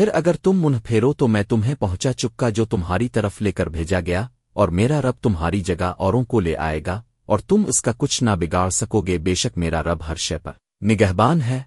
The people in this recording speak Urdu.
پھر اگر تم منہ پھیرو تو میں تمہیں پہنچا چکا جو تمہاری طرف لے کر بھیجا گیا، اور میرا رب تمہاری جگہ اوروں کو لے آئے گا، اور تم اس کا کچھ نہ بگاڑ سکو گے، بے شک میرا رب ہر شے پر نگہبان ہے۔